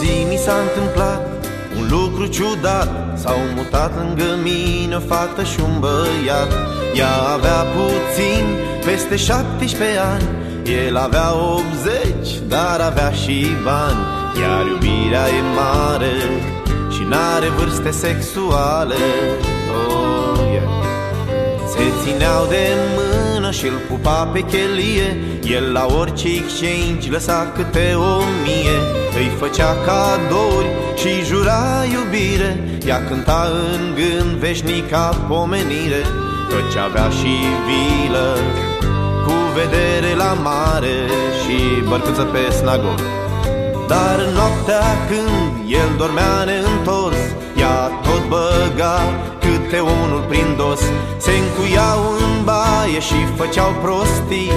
zi mi s-a întâmplat un lucru ciudat. S-au mutat lângă mine o fată și un băiat. Ea avea puțin, peste 17 ani. El avea 80, dar avea și bani. Iar iubirea e mare și n-are vârste sexuale. Oh, yeah. Se țineau de mână și îl pupa pe chelie. El la orice exchange lăsa câte o mie Îi făcea cadouri și jura iubire. Ea cânta în gând veșnica pomenire Căci avea și vilă cu vedere la mare Și bărcuță pe snagov Dar noaptea când el dormea neîntors Ea tot băga câte unul prin dos. Se încuiau în baie și făceau prostii.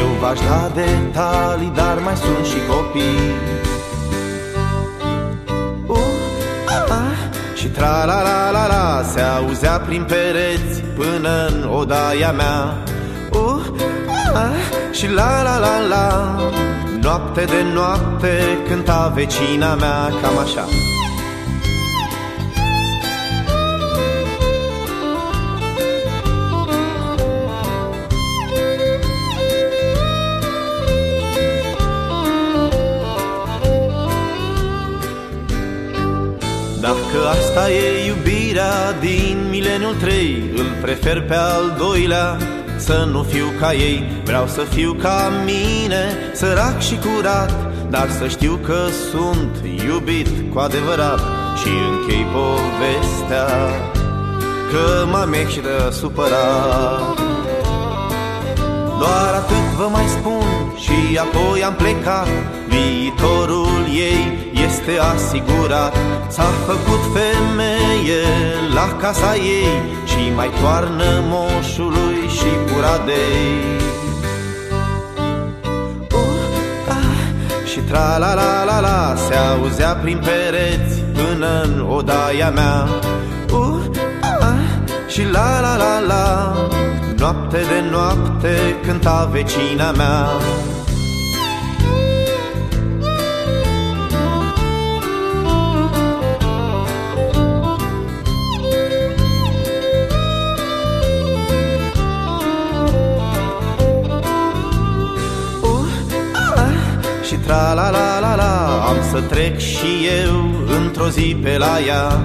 Eu v-aș da detalii, dar mai sunt și copii Și tra la la la la Se auzea prin pereți până în odaia mea. Uh, ah, Și la la la la Noapte de noapte cânta vecina mea cam așa Dacă asta e iubirea din mileniul 3 Îl prefer pe al doilea. Să nu fiu ca ei Vreau să fiu ca mine, sărac și curat. Dar să știu că sunt iubit cu adevărat Și închei povestea că mă de supărat. Doar atât vă mai spun și apoi am plecat. Viitorul ei este asigurat. S-a făcut femeie la casa ei Și mai toarnă moșului și puradei uh, ah, Și tra la la la la Se auzea prin pereți până în odaia mea. Uh, ah, Și la la la la Noapte de noapte cânta vecina mea Și tra la la la la Am să trec și eu într-o zi pe la ea.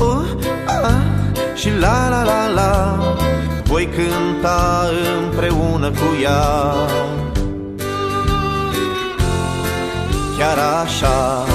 Uh, uh, Și la la la la Voi cânta împreună cu ea. Chiar așa